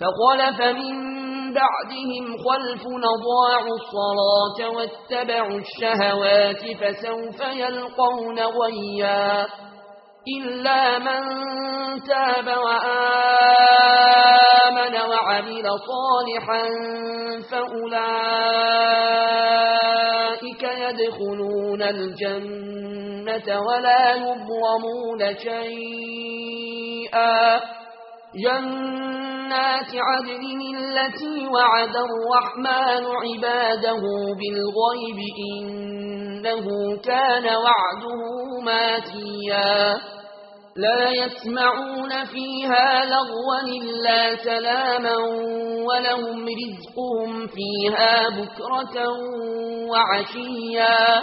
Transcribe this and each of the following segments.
فخلف من بعدهم خلف نضاعوا الصلاة واتبعوا الشهوات فسوف يلقون غيا إلا من تاب وآمن وعمل صالحا فأولئك يدخلون الجنة ولا يظلمون شيئا جنات عدن التي وعد الرحمن عباده بالغيب إنه كان وعده ماتيا. لا يسمعون فيها لغوا إلا سلاما ولهم رزقهم فيها بكرة وعشيا.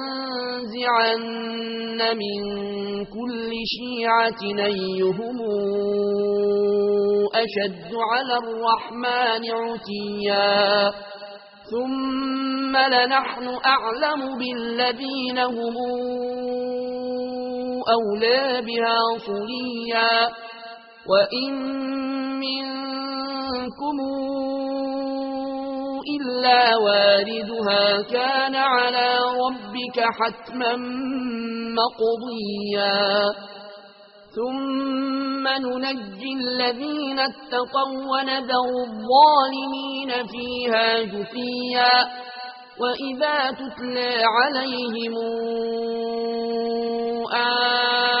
لَتَنزِعَنَّ مِن كُلِّ شِيعَةٍ نيهم أَشَدُّ عَلَى الرَّحْمَنِ عُتِيًّا. ثُمَّ لَنَحْنُ أَعْلَمُ بِالَّذِينَ هُمْ أَوْلَى بِهَا صُلِيًّا. وَإِن مِّنكُمْ إلا واردها كان على ربك حتما مقضيا. ثم ننجي الذين اتقوا وندر الظالمين فيها جثيا. وإذا تتلى عليهم آمن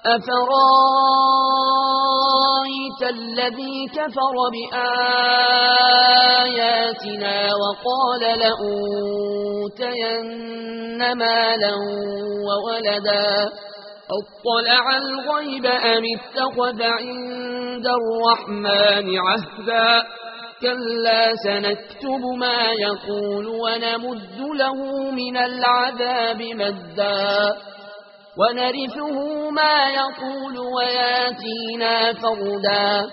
أفرأيت الذي كفر بآياتنا وقال لأوتين مالا وولدا أطلع الغيب أم اتخذ عند الرحمن عهدا كلا سنكتب ما يقول ونمد له من العذاب مدا ونرثه ما يقول وياتينا فردا.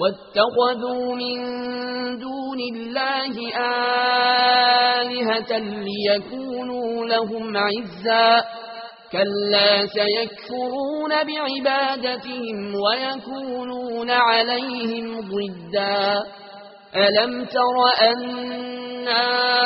واتخذوا من دون الله آلهة ليكونوا لهم عزا. كلا سيكفرون بعبادتهم ويكونون عليهم ضدا. ألم تر أنا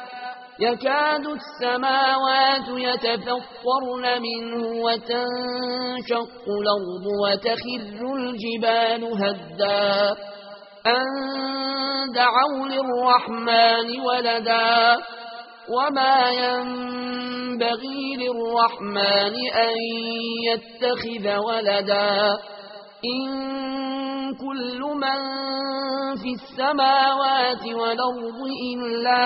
يكاد السماوات يتفطرن منه وتنشق الأرض وتخر الجبال هدا. أن دعوا للرحمن ولدا. وما ينبغي للرحمن أن يتخذ ولدا. إن كل من في السماوات والأرض إلا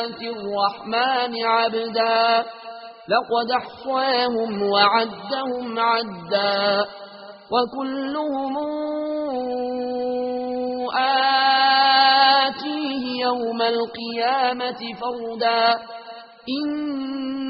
آت الرحمن عبدا. لقد أحصاهم وعدهم عدا. وكلهم آتيه يوم القيامة فردا. إن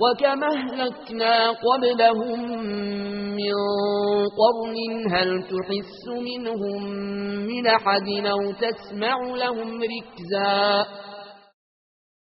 وكما اهلكنا قبلهم من قرن هل تحس منهم من أحد أو تسمع لهم ركزاً